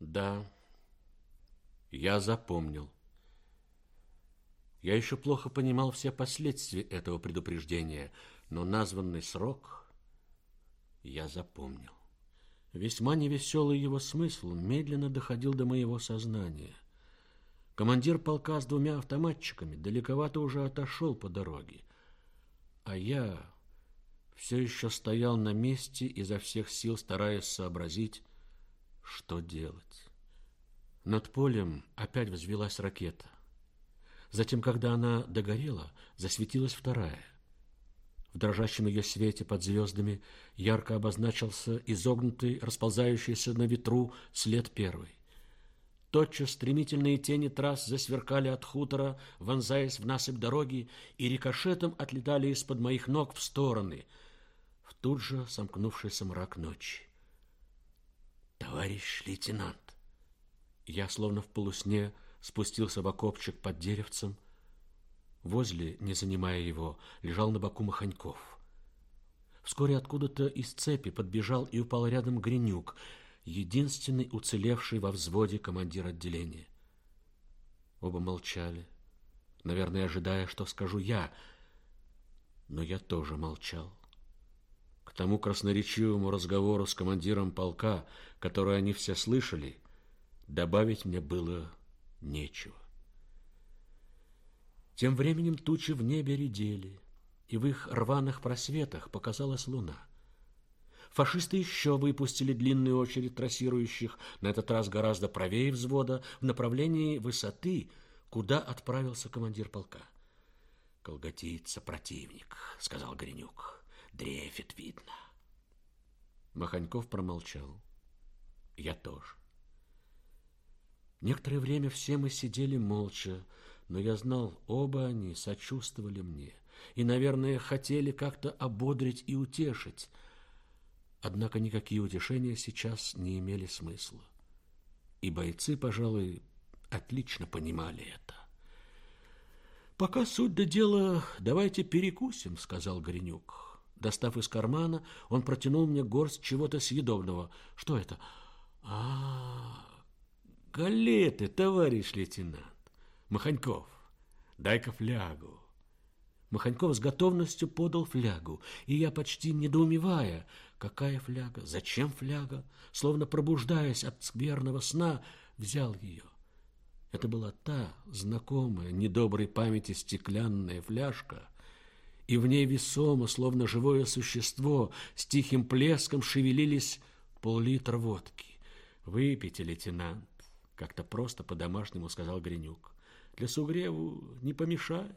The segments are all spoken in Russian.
Да, я запомнил. Я еще плохо понимал все последствия этого предупреждения, но названный срок я запомнил. Весьма невеселый его смысл медленно доходил до моего сознания. Командир полка с двумя автоматчиками далековато уже отошел по дороге, а я все еще стоял на месте, изо всех сил стараясь сообразить, что делать. Над полем опять взвелась ракета. Затем, когда она догорела, засветилась вторая. В дрожащем ее свете под звездами ярко обозначился изогнутый, расползающийся на ветру след первой. Тотчас стремительные тени трасс засверкали от хутора, вонзаясь в насыпь дороги, и рикошетом отлетали из-под моих ног в стороны, в тут же сомкнувшийся мрак ночи. «Товарищ лейтенант!» Я, словно в полусне, спустился в окопчик под деревцем. Возле, не занимая его, лежал на боку Маханьков. Вскоре откуда-то из цепи подбежал и упал рядом Гринюк, единственный уцелевший во взводе командир отделения. Оба молчали, наверное, ожидая, что скажу я, но я тоже молчал. Тому красноречивому разговору с командиром полка, который они все слышали, добавить мне было нечего. Тем временем тучи в небе редели, и в их рваных просветах показалась луна. Фашисты еще выпустили длинную очередь трассирующих, на этот раз гораздо правее взвода, в направлении высоты, куда отправился командир полка. «Колготится противник», — сказал Гринюк. «Дрейфит, видно». Маханьков промолчал. Я тоже. Некоторое время все мы сидели молча, но я знал, оба они сочувствовали мне и, наверное, хотели как-то ободрить и утешить. Однако никакие утешения сейчас не имели смысла. И бойцы, пожалуй, отлично понимали это. «Пока суть до дела, давайте перекусим», — сказал Гринюк. Достав из кармана, он протянул мне горсть чего-то съедобного. «Что это?» «А-а-а!» Галеты, товарищ лейтенант. Маханьков, дай-ка флягу. Маханьков с готовностью подал флягу, и я, почти недоумевая, какая фляга, зачем фляга, словно пробуждаясь от скверного сна, взял ее. Это была та знакомая, недоброй памяти стеклянная фляжка, и в ней весомо, словно живое существо, с тихим плеском шевелились пол-литра водки. «Выпейте, лейтенант, как-то просто по-домашнему сказал Гринюк. Для сугреву не помешает.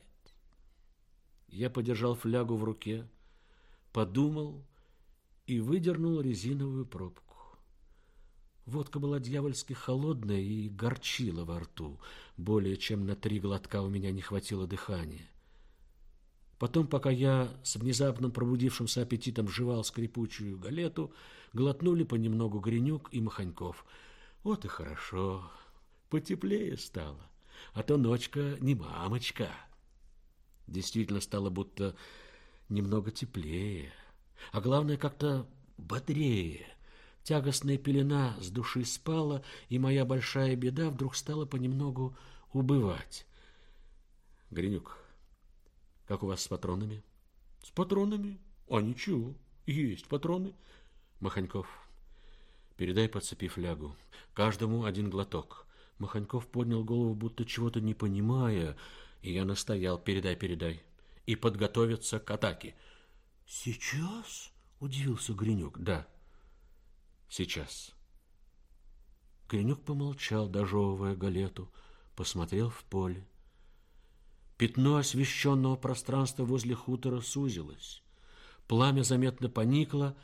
Я подержал флягу в руке, подумал и выдернул резиновую пробку. Водка была дьявольски холодная и горчила во рту. Более чем на три глотка у меня не хватило дыхания. Потом, пока я с внезапным пробудившимся аппетитом жевал скрипучую галету, глотнули понемногу Гринюк и Маханьков — вот и хорошо, потеплее стало, а то ночка не мамочка. Действительно стало будто немного теплее, а главное как-то бодрее. Тягостная пелена с души спала, и моя большая беда вдруг стала понемногу убывать. Гринюк, как у вас с патронами? С патронами? А ничего, есть патроны. Маханьков, Передай, подцепи флягу. Каждому один глоток. Маханьков поднял голову, будто чего-то не понимая, и я настоял. Передай, передай. И подготовиться к атаке. Сейчас? Удивился Гринюк. Да. Сейчас. Гринюк помолчал, дожевывая галету, посмотрел в поле. Пятно освещенного пространства возле хутора сузилось. Пламя заметно поникло,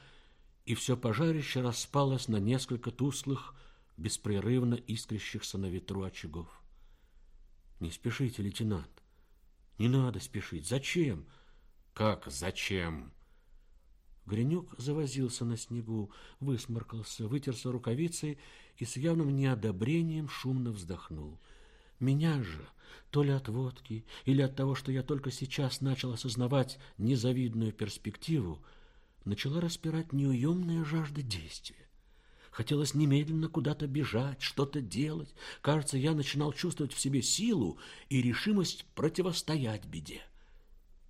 и все пожарище распалось на несколько тусклых, беспрерывно искрящихся на ветру очагов. Не спешите, лейтенант. Не надо спешить. Зачем? Как зачем? Гринюк завозился на снегу, высморкался, вытерся рукавицей и с явным неодобрением шумно вздохнул. Меня же, то ли от водки, или от того, что я только сейчас начал осознавать незавидную перспективу, начала распирать неуемная жажда действия. Хотелось немедленно куда-то бежать, что-то делать. Кажется, я начинал чувствовать в себе силу и решимость противостоять беде.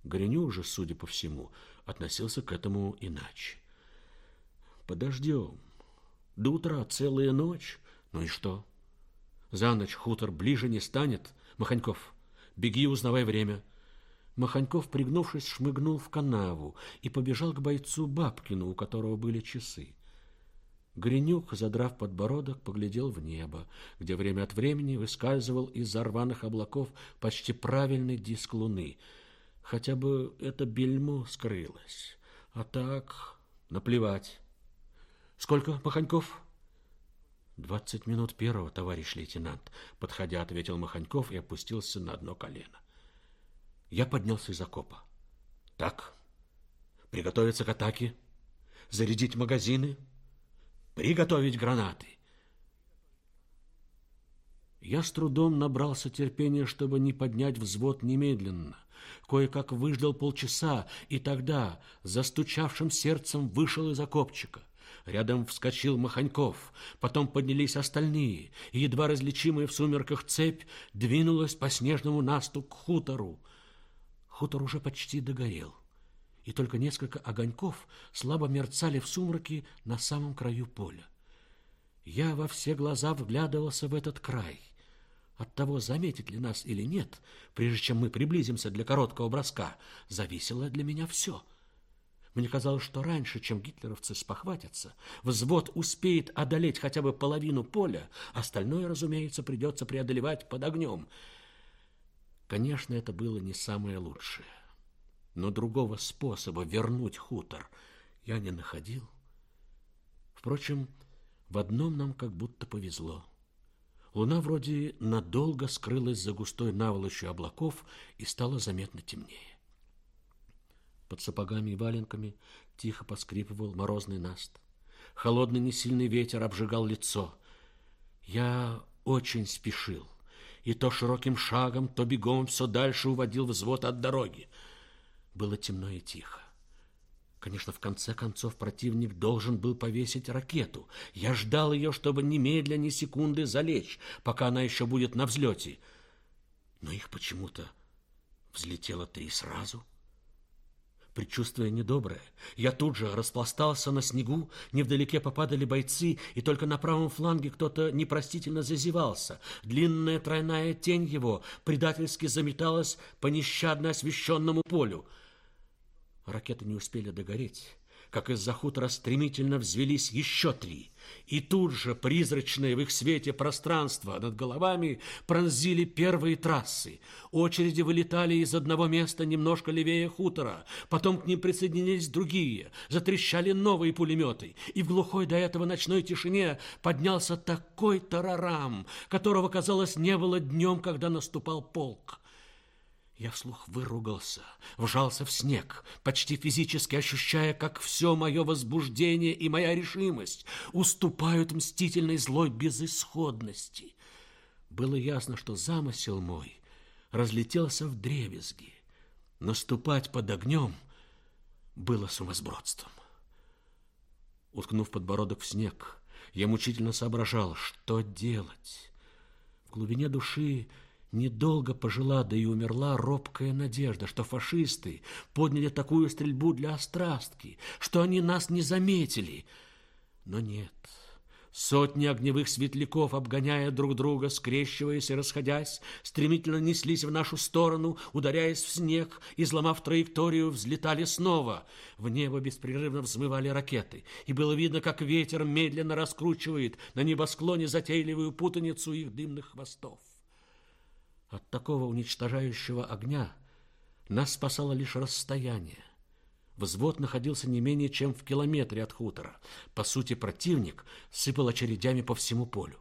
Гриню же, судя по всему, относился к этому иначе. Подождем. До утра целая ночь. Ну и что? За ночь хутор ближе не станет. Маханьков, беги, узнавай время. Маханьков, пригнувшись, шмыгнул в канаву и побежал к бойцу Бабкину, у которого были часы. Гринюк, задрав подбородок, поглядел в небо, где время от времени выскальзывал из-за рваных облаков почти правильный диск луны. Хотя бы это бельмо скрылось. А так, наплевать. Сколько, Маханьков? Двадцать минут первого, товарищ лейтенант, подходя, ответил Маханьков и опустился на одно колено. Я поднялся из окопа. Так, приготовиться к атаке, зарядить магазины, приготовить гранаты. Я с трудом набрался терпения, чтобы не поднять взвод немедленно. Кое-как выждал полчаса, и тогда, застучавшим сердцем, вышел из окопчика. Рядом вскочил Маханьков, потом поднялись остальные, и едва различимая в сумерках цепь двинулась по снежному насту к хутору. Хутор уже почти догорел, и только несколько огоньков слабо мерцали в сумраке на самом краю поля. Я во все глаза вглядывался в этот край. От того, заметит ли нас или нет, прежде чем мы приблизимся для короткого броска, зависело для меня все — мне казалось, что раньше, чем гитлеровцы спохватятся, взвод успеет одолеть хотя бы половину поля, остальное, разумеется, придется преодолевать под огнем. Конечно, это было не самое лучшее, но другого способа вернуть хутор я не находил. Впрочем, в одном нам как будто повезло. Луна вроде надолго скрылась за густой наволочью облаков и стало заметно темнее. Под сапогами и валенками тихо поскрипывал морозный наст. Холодный несильный ветер обжигал лицо. Я очень спешил, и то широким шагом, то бегом все дальше уводил взвод от дороги. Было темно и тихо. Конечно, в конце концов противник должен был повесить ракету. Я ждал ее, чтобы немедля, ни секунды залечь, пока она еще будет на взлете. Но их почему-то взлетело три сразу — Предчувствие недоброе, я тут же распластался на снегу, невдалеке попадали бойцы, и только на правом фланге кто-то непростительно зазевался. Длинная тройная тень его предательски заметалась по нещадно освещенному полю. Ракеты не успели догореть как из-за хутора стремительно взвелись еще три. И тут же призрачные в их свете пространства над головами пронзили первые трассы. Очереди вылетали из одного места немножко левее хутора, потом к ним присоединились другие, затрещали новые пулеметы, и в глухой до этого ночной тишине поднялся такой тарарам, которого, казалось, не было днем, когда наступал полк. Я вслух выругался, вжался в снег, почти физически ощущая, как все мое возбуждение и моя решимость уступают мстительной злой безысходности. Было ясно, что замысел мой разлетелся в дребезги. Наступать под огнем было сумасбродством. Уткнув подбородок в снег, я мучительно соображал, что делать. В глубине души Недолго пожила, да и умерла робкая надежда, что фашисты подняли такую стрельбу для острастки, что они нас не заметили. Но нет. Сотни огневых светляков, обгоняя друг друга, скрещиваясь и расходясь, стремительно неслись в нашу сторону, ударяясь в снег, изломав траекторию, взлетали снова. В небо беспрерывно взмывали ракеты, и было видно, как ветер медленно раскручивает на небосклоне затейливую путаницу их дымных хвостов. От такого уничтожающего огня нас спасало лишь расстояние. Взвод находился не менее чем в километре от хутора. По сути, противник сыпал очередями по всему полю.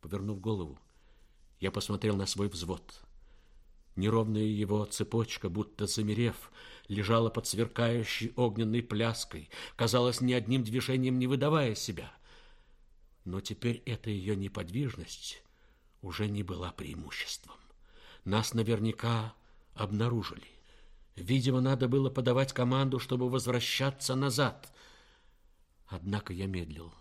Повернув голову, я посмотрел на свой взвод. Неровная его цепочка, будто замерев, лежала под сверкающей огненной пляской, казалось, ни одним движением не выдавая себя. Но теперь эта ее неподвижность уже не была преимуществом. Нас наверняка обнаружили. Видимо, надо было подавать команду, чтобы возвращаться назад. Однако я медлил.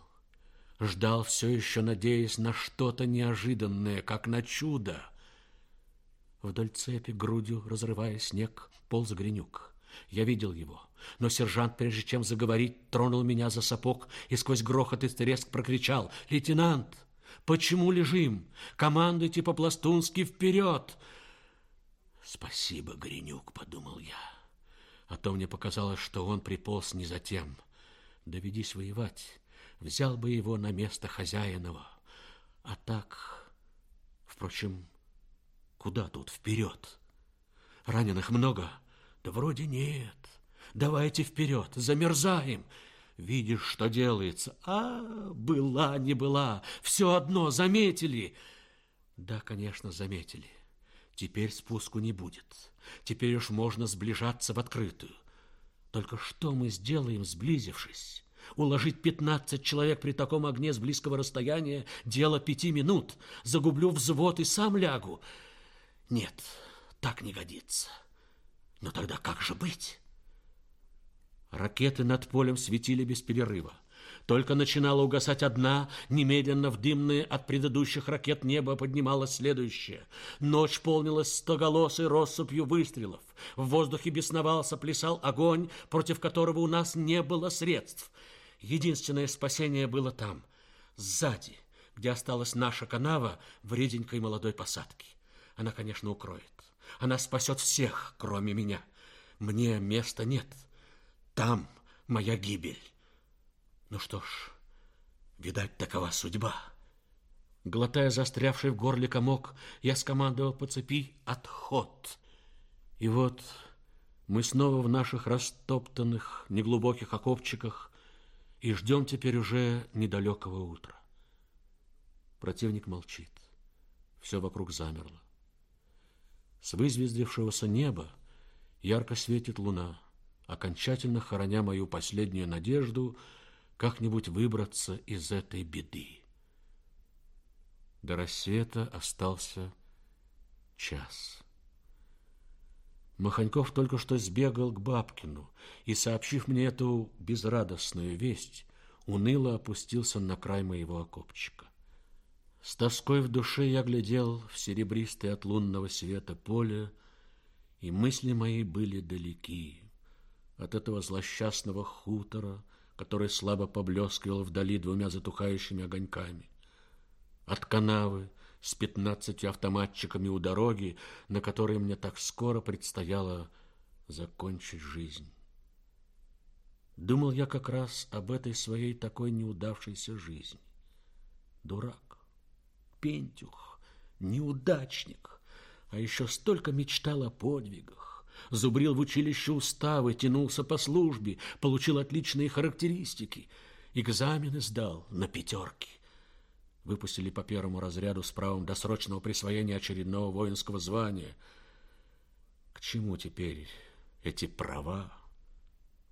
Ждал все еще, надеясь на что-то неожиданное, как на чудо. Вдоль цепи, грудью разрывая снег, полз Гринюк. Я видел его, но сержант, прежде чем заговорить, тронул меня за сапог и сквозь грохот и треск прокричал «Лейтенант, почему лежим? Командуйте по-пластунски вперед!» «Спасибо, Гринюк», — подумал я. А то мне показалось, что он приполз не за тем. Доведись воевать, взял бы его на место хозяинова. А так, впрочем, куда тут вперед? Раненых много? Да вроде нет. Давайте вперед, замерзаем. Видишь, что делается? А, была, не была, все одно заметили. Да, конечно, заметили. Теперь спуску не будет. Теперь уж можно сближаться в открытую. Только что мы сделаем, сблизившись? Уложить пятнадцать человек при таком огне с близкого расстояния – дело пяти минут. Загублю взвод и сам лягу. Нет, так не годится. Но тогда как же быть? Ракеты над полем светили без перерыва. Только начинала угасать одна, немедленно в дымные от предыдущих ракет небо поднималась следующая. Ночь полнилась стоголосой россыпью выстрелов. В воздухе бесновался, плясал огонь, против которого у нас не было средств. Единственное спасение было там, сзади, где осталась наша канава в реденькой молодой посадке. Она, конечно, укроет. Она спасет всех, кроме меня. Мне места нет. Там моя гибель. Ну что ж, видать, такова судьба. Глотая застрявший в горле комок, я скомандовал по цепи «Отход!». И вот мы снова в наших растоптанных, неглубоких окопчиках и ждем теперь уже недалекого утра. Противник молчит. Все вокруг замерло. С вызвездившегося неба ярко светит луна, окончательно хороня мою последнюю надежду — как-нибудь выбраться из этой беды. До рассвета остался час. Маханьков только что сбегал к Бабкину и, сообщив мне эту безрадостную весть, уныло опустился на край моего окопчика. С тоской в душе я глядел в серебристое от лунного света поле, и мысли мои были далеки от этого злосчастного хутора, который слабо поблескивал вдали двумя затухающими огоньками. От канавы с пятнадцатью автоматчиками у дороги, на которой мне так скоро предстояло закончить жизнь. Думал я как раз об этой своей такой неудавшейся жизни. Дурак, пентюх, неудачник, а еще столько мечтал о подвигах зубрил в училище уставы, тянулся по службе, получил отличные характеристики. Экзамены сдал на пятерки. Выпустили по первому разряду с правом досрочного присвоения очередного воинского звания. К чему теперь эти права?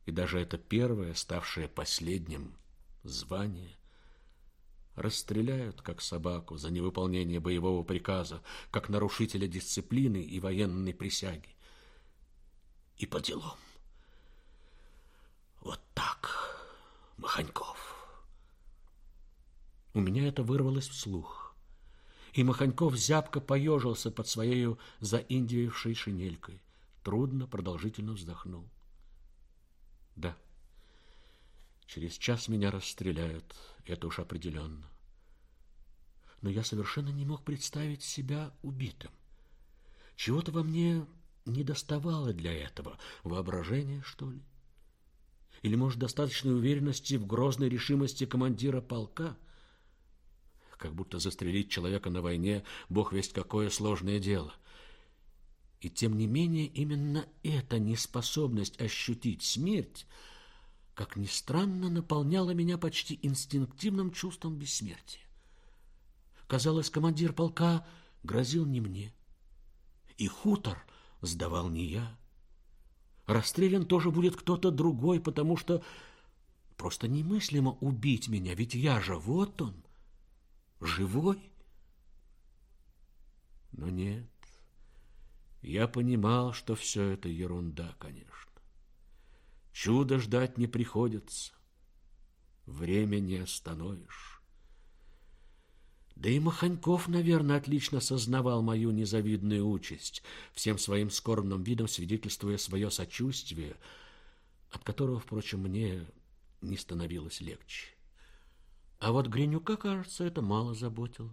И даже это первое, ставшее последним, звание – расстреляют как собаку за невыполнение боевого приказа, как нарушителя дисциплины и военной присяги и по делам. Вот так, Маханьков. У меня это вырвалось вслух, и Маханьков зябко поежился под своей заиндивившей шинелькой. Трудно, продолжительно вздохнул. Да, через час меня расстреляют, это уж определенно. Но я совершенно не мог представить себя убитым. Чего-то во мне не доставало для этого воображения, что ли? Или, может, достаточной уверенности в грозной решимости командира полка? Как будто застрелить человека на войне, бог весть какое сложное дело. И тем не менее именно эта неспособность ощутить смерть, как ни странно, наполняла меня почти инстинктивным чувством бессмертия. Казалось, командир полка грозил не мне. И хутор — сдавал не я. Расстрелян тоже будет кто-то другой, потому что просто немыслимо убить меня, ведь я же вот он, живой. Но нет, я понимал, что все это ерунда, конечно. Чудо ждать не приходится, время не остановишь. Да и Маханьков, наверное, отлично сознавал мою незавидную участь, всем своим скорбным видом свидетельствуя свое сочувствие, от которого, впрочем, мне не становилось легче. А вот Гринюка, кажется, это мало заботило.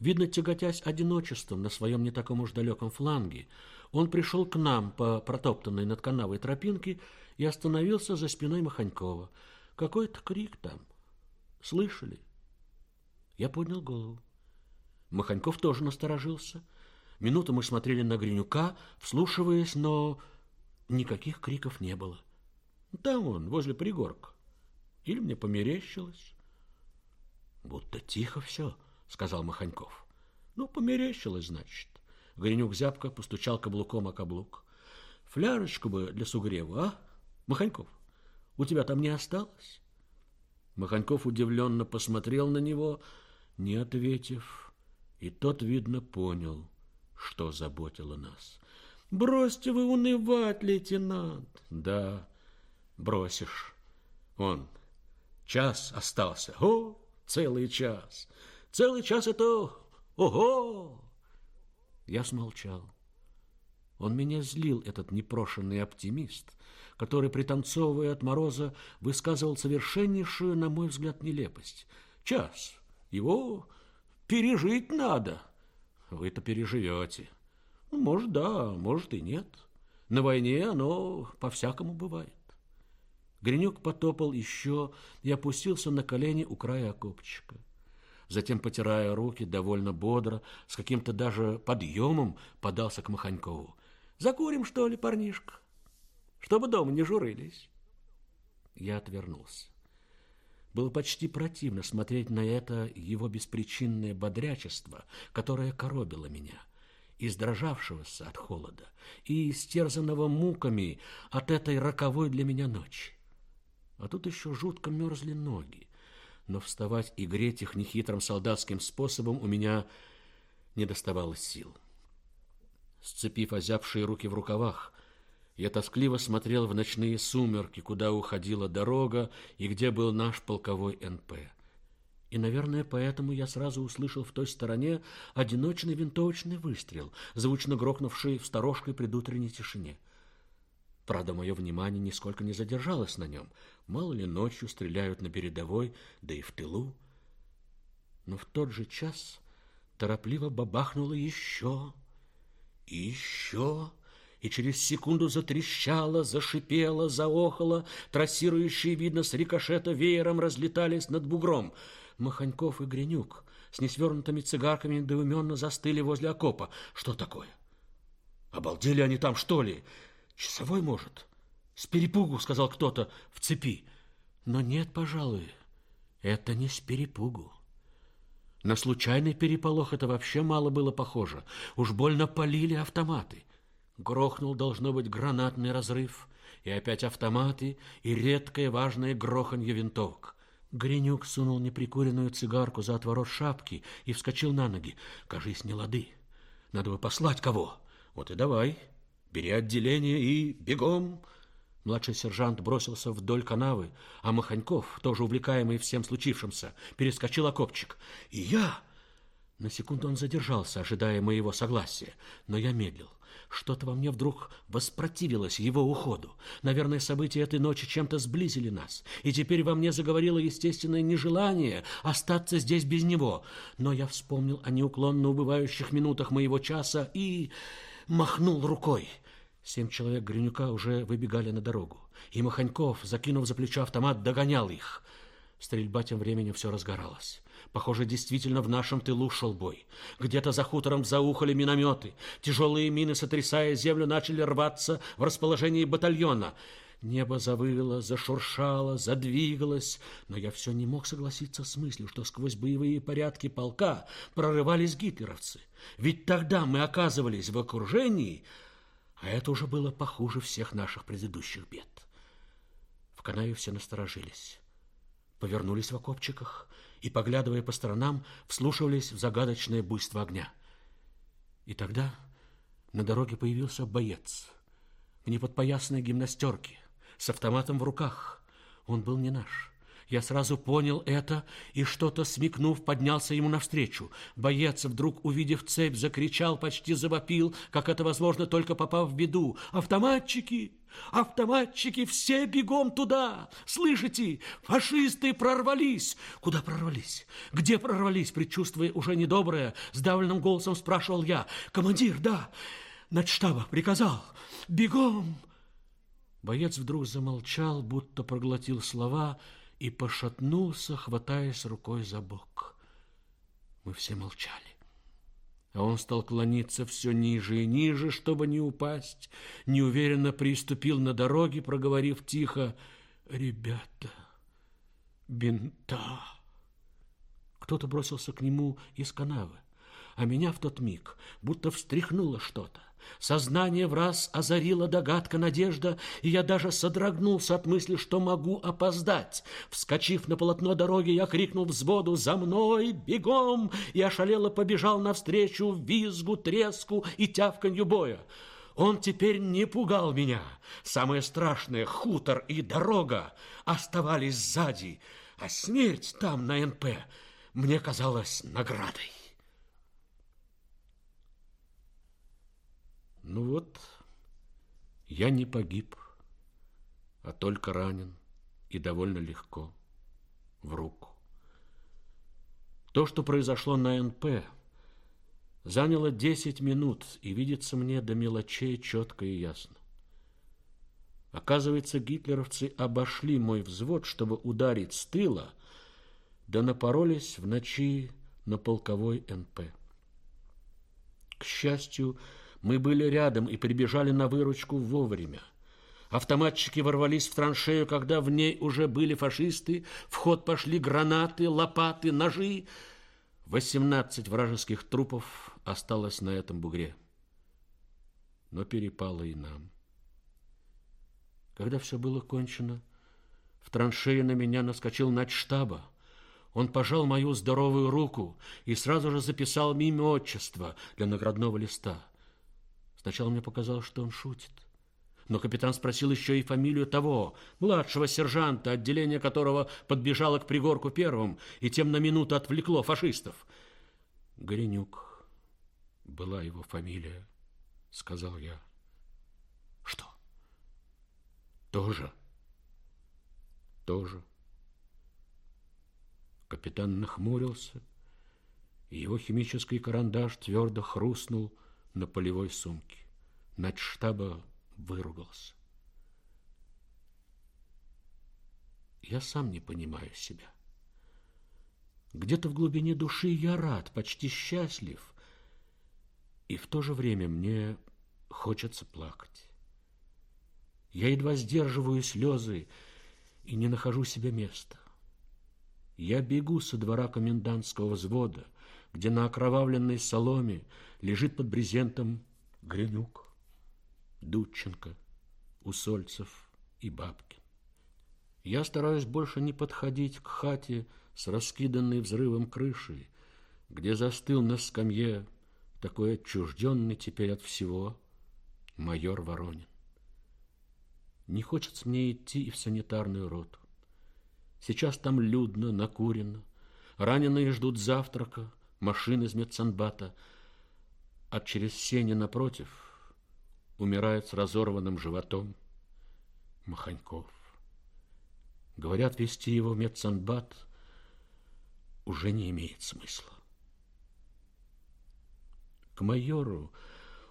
Видно, тяготясь одиночеством на своем не таком уж далеком фланге, он пришел к нам по протоптанной над канавой тропинке и остановился за спиной Маханькова. Какой-то крик там. Слышали? Я поднял голову. Маханьков тоже насторожился. Минуту мы смотрели на Гринюка, вслушиваясь, но никаких криков не было. Там он, возле пригорка. Или мне померещилось? Будто тихо все, сказал Маханьков. Ну, померещилось, значит. Гринюк зябко постучал каблуком о каблук. Флярочку бы для сугрева, а? Маханьков, у тебя там не осталось? Маханьков удивленно посмотрел на него, не ответив, и тот, видно, понял, что заботило нас. «Бросьте вы унывать, лейтенант!» «Да, бросишь. Он, час остался. О, целый час! Целый час это... Ого!» Я смолчал. Он меня злил, этот непрошенный оптимист, который, пританцовывая от мороза, высказывал совершеннейшую, на мой взгляд, нелепость. «Час!» Его пережить надо. Вы-то переживете. Ну, может, да, может и нет. На войне оно по-всякому бывает. Гринюк потопал еще и опустился на колени у края окопчика. Затем, потирая руки, довольно бодро, с каким-то даже подъемом, подался к Маханькову. «Закурим, что ли, парнишка? Чтобы дома не журились». Я отвернулся. Было почти противно смотреть на это его беспричинное бодрячество, которое коробило меня, издрожавшегося от холода и истерзанного муками от этой роковой для меня ночи. А тут еще жутко мерзли ноги, но вставать и греть их нехитрым солдатским способом у меня не доставало сил. Сцепив озябшие руки в рукавах, я тоскливо смотрел в ночные сумерки, куда уходила дорога и где был наш полковой НП. И, наверное, поэтому я сразу услышал в той стороне одиночный винтовочный выстрел, звучно грохнувший в сторожкой предутренней тишине. Правда, мое внимание нисколько не задержалось на нем. Мало ли ночью стреляют на передовой, да и в тылу. Но в тот же час торопливо бабахнуло еще и еще и через секунду затрещало, зашипело, заохало, трассирующие, видно, с рикошета веером разлетались над бугром. Маханьков и Гринюк с несвернутыми цигарками недоуменно застыли возле окопа. Что такое? Обалдели они там, что ли? Часовой, может? С перепугу, сказал кто-то в цепи. Но нет, пожалуй, это не с перепугу. На случайный переполох это вообще мало было похоже. Уж больно полили автоматы. Грохнул, должно быть, гранатный разрыв, и опять автоматы, и редкое важное гроханье винтовок. Гринюк сунул неприкуренную цигарку за отворот шапки и вскочил на ноги. Кажись, не лады. Надо бы послать кого. Вот и давай. Бери отделение и бегом. Младший сержант бросился вдоль канавы, а Маханьков, тоже увлекаемый всем случившимся, перескочил окопчик. И я... На секунду он задержался, ожидая моего согласия, но я медлил. Что-то во мне вдруг воспротивилось его уходу. Наверное, события этой ночи чем-то сблизили нас, и теперь во мне заговорило естественное нежелание остаться здесь без него. Но я вспомнил о неуклонно убывающих минутах моего часа и махнул рукой. Семь человек Гринюка уже выбегали на дорогу, и Маханьков, закинув за плечо автомат, догонял их. Стрельба тем временем все разгоралась. Похоже, действительно в нашем тылу шел бой. Где-то за хутором заухали минометы. Тяжелые мины, сотрясая землю, начали рваться в расположении батальона. Небо завыло, зашуршало, задвигалось, но я все не мог согласиться с мыслью, что сквозь боевые порядки полка прорывались гитлеровцы. Ведь тогда мы оказывались в окружении, а это уже было похуже всех наших предыдущих бед. В канаве все насторожились, повернулись в окопчиках — и, поглядывая по сторонам, вслушивались в загадочное буйство огня. И тогда на дороге появился боец в неподпоясной гимнастерке с автоматом в руках. Он был не наш. Я сразу понял это и, что-то смекнув, поднялся ему навстречу. Боец, вдруг увидев цепь, закричал, почти завопил, как это возможно, только попав в беду. «Автоматчики! Автоматчики! Все бегом туда! Слышите? Фашисты прорвались!» «Куда прорвались? Где прорвались?» Предчувствуя уже недоброе, сдавленным голосом спрашивал я. «Командир, да, начштаба приказал. Бегом!» Боец вдруг замолчал, будто проглотил слова — и пошатнулся, хватаясь рукой за бок. Мы все молчали. А он стал клониться все ниже и ниже, чтобы не упасть. Неуверенно приступил на дороге, проговорив тихо «Ребята, бинта». Кто-то бросился к нему из канавы, а меня в тот миг будто встряхнуло что-то. Сознание в раз озарила догадка, надежда, и я даже содрогнулся от мысли, что могу опоздать. Вскочив на полотно дороги, я крикнул взводу «За мной! Бегом!» и ошалело побежал навстречу визгу, треску и тявканью боя. Он теперь не пугал меня. Самое страшное — хутор и дорога оставались сзади, а смерть там, на НП, мне казалась наградой. Ну вот, я не погиб, а только ранен и довольно легко, в руку. То, что произошло на НП, заняло 10 минут и видится мне до мелочей четко и ясно. Оказывается, гитлеровцы обошли мой взвод, чтобы ударить с тыла, да напоролись в ночи на полковой НП. К счастью, мы были рядом и прибежали на выручку вовремя. Автоматчики ворвались в траншею, когда в ней уже были фашисты. В ход пошли гранаты, лопаты, ножи. Восемнадцать вражеских трупов осталось на этом бугре. Но перепало и нам. Когда все было кончено, в траншее на меня наскочил начштаба. Он пожал мою здоровую руку и сразу же записал мимо отчества для наградного листа – Сначала мне показалось, что он шутит. Но капитан спросил еще и фамилию того, младшего сержанта, отделение которого подбежало к пригорку первым, и тем на минуту отвлекло фашистов. Горенюк была его фамилия, сказал я. Что? Тоже? Тоже. Капитан нахмурился, и его химический карандаш твердо хрустнул, на полевой сумке. Начштаба выругался. Я сам не понимаю себя. Где-то в глубине души я рад, почти счастлив, и в то же время мне хочется плакать. Я едва сдерживаю слезы и не нахожу себе места. Я бегу со двора комендантского взвода, где на окровавленной соломе лежит под брезентом Гринюк, Дудченко, Усольцев и Бабкин. Я стараюсь больше не подходить к хате с раскиданной взрывом крышей, где застыл на скамье такой отчужденный теперь от всего майор Воронин. Не хочется мне идти и в санитарную роту. Сейчас там людно, накурено, раненые ждут завтрака, машин из медсанбата, а через сене напротив умирает с разорванным животом Маханьков. Говорят, вести его в медсанбат уже не имеет смысла. К майору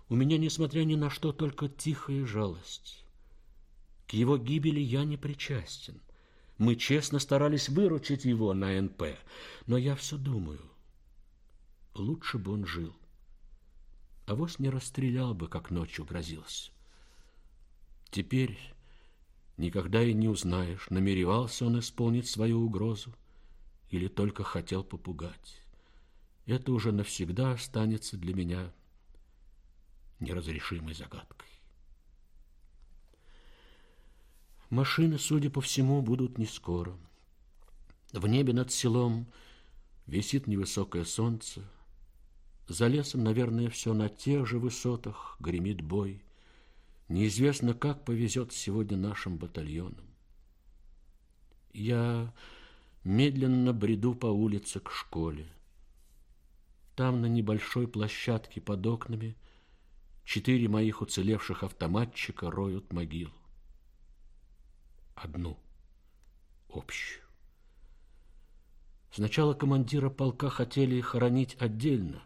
у меня, несмотря ни на что, только тихая жалость. К его гибели я не причастен. Мы честно старались выручить его на НП, но я все думаю – лучше бы он жил. А вось не расстрелял бы, как ночью грозился. Теперь никогда и не узнаешь, намеревался он исполнить свою угрозу или только хотел попугать. Это уже навсегда останется для меня неразрешимой загадкой. Машины, судя по всему, будут не скоро. В небе над селом висит невысокое солнце, за лесом, наверное, все на тех же высотах гремит бой. Неизвестно, как повезет сегодня нашим батальонам. Я медленно бреду по улице к школе. Там на небольшой площадке под окнами четыре моих уцелевших автоматчика роют могилу. Одну, общую. Сначала командира полка хотели хоронить отдельно,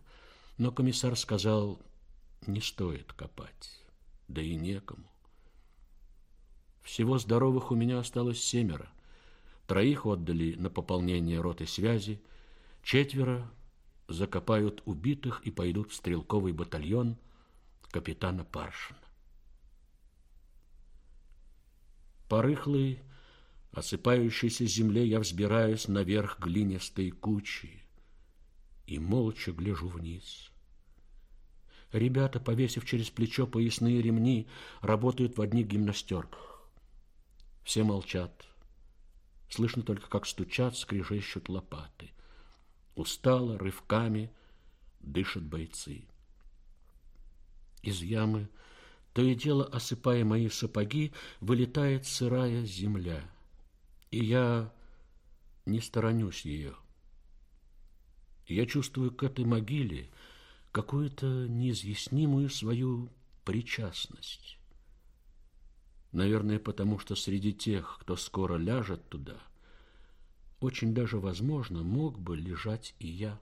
но комиссар сказал, не стоит копать, да и некому. Всего здоровых у меня осталось семеро. Троих отдали на пополнение роты связи, четверо закопают убитых и пойдут в стрелковый батальон капитана Паршина. По рыхлой, осыпающейся земле я взбираюсь наверх глинистой кучи и молча гляжу вниз. Ребята, повесив через плечо поясные ремни, работают в одних гимнастерках. Все молчат. Слышно только, как стучат, скрежещут лопаты. Устало, рывками дышат бойцы. Из ямы, то и дело осыпая мои сапоги, вылетает сырая земля. И я не сторонюсь ее. Я чувствую к этой могиле какую-то неизъяснимую свою причастность. Наверное, потому что среди тех, кто скоро ляжет туда, очень даже возможно, мог бы лежать и я.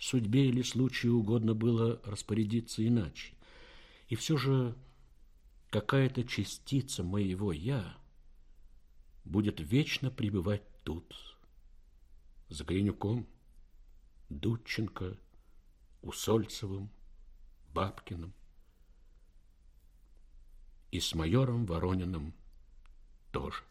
Судьбе или случаю угодно было распорядиться иначе. И все же какая-то частица моего «я» будет вечно пребывать тут, за Гринюком, Дудченко, Усольцевым, Бабкиным и с майором Ворониным тоже.